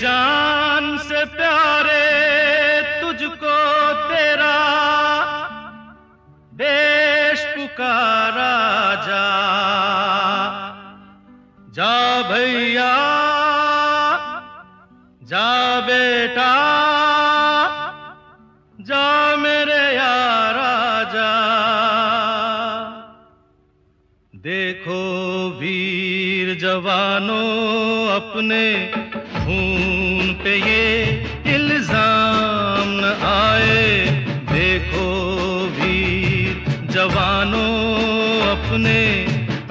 जान से प्यारे तुझको तेरा देश पुकारा जा। जा भैया देखो वीर जवानों अपने खून पे ये इल्ज़ाम न आए। देखो वीर जवानों अपने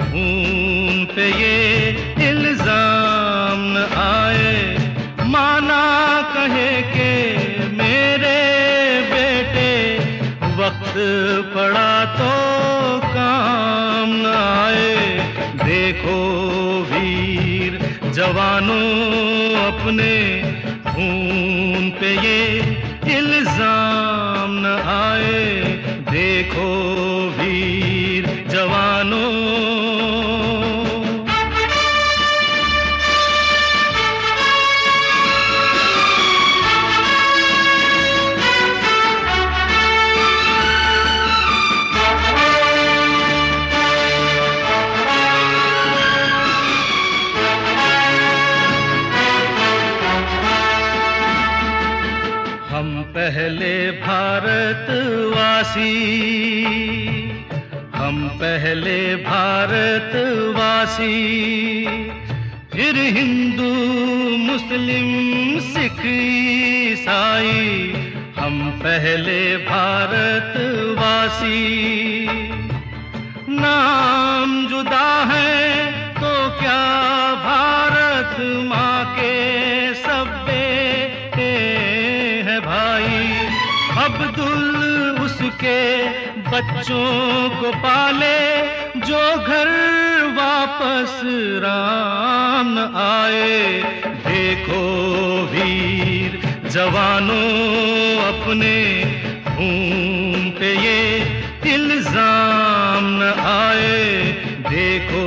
खून पे ये इल्ज़ाम न आए। माना कहे के मेरे बेटे, वक्त पड़ा जवानों अपने खून पे ये इल्ज़ाम। हम पहले भारतवासी। हम पहले भारतवासी। फिर हिंदू, मुस्लिम, सिख, ईसाई, हम पहले भारतवासी। नाम जुदा है तो क्या अब्दुल उसके बच्चों को पाले, जो घर वापस राम आए। देखो वीर जवानों अपने खून पे ये इल्ज़ाम आए। देखो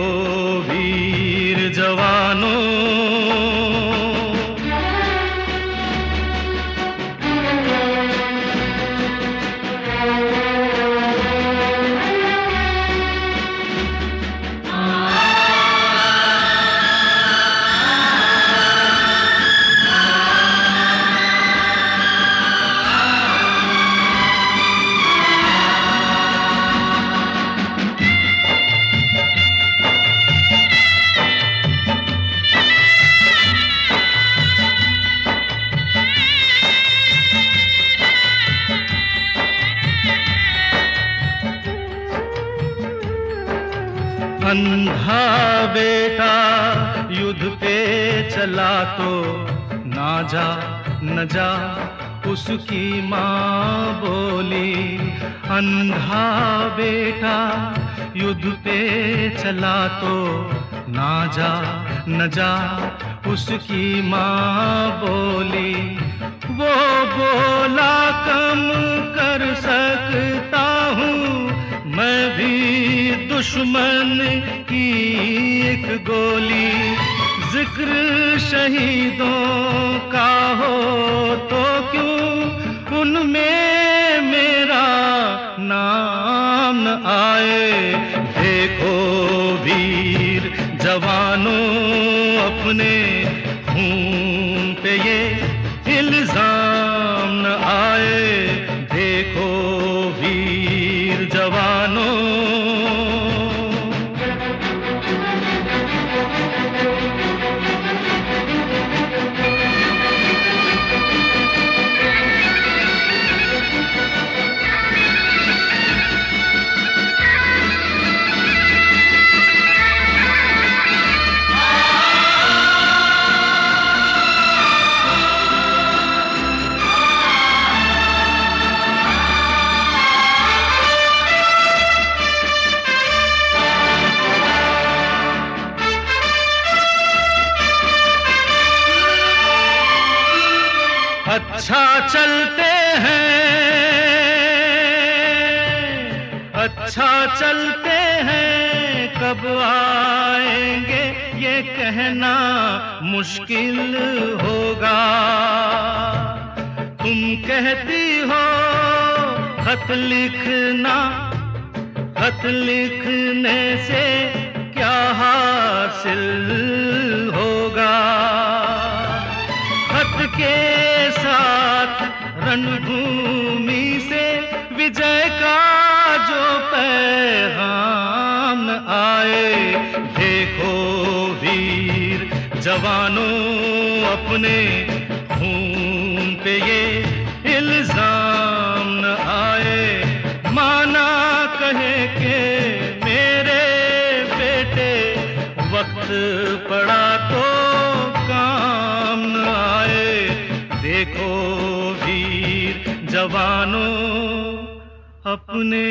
अंधा बेटा, युद्ध पे चला तो ना जा, न जा, उसकी माँ बोली। अंधा बेटा, युद्ध पे चला तो ना जा, न जा, उसकी माँ बोली। वो बोला, कम कर दुश्मन की एक गोली। ज़िक्र शहीदों का हो तो क्यों उनमें मेरा नाम आए? देखो वीर जवानों अपने अच्छा चलते हैं अच्छा चलते हैं, कब आएँगे ये कहना मुश्किल होगा। तुम कहती हो, खत लिखना, खत लिखने से क्या हासिल रणभूमि से विजय का जो पैगाम आए, देखो वीर जवानों अपने खून पे ये इल्ज़ाम न आए। माना कहे के मेरे बेटे वक्त पड़ा जवानों अपने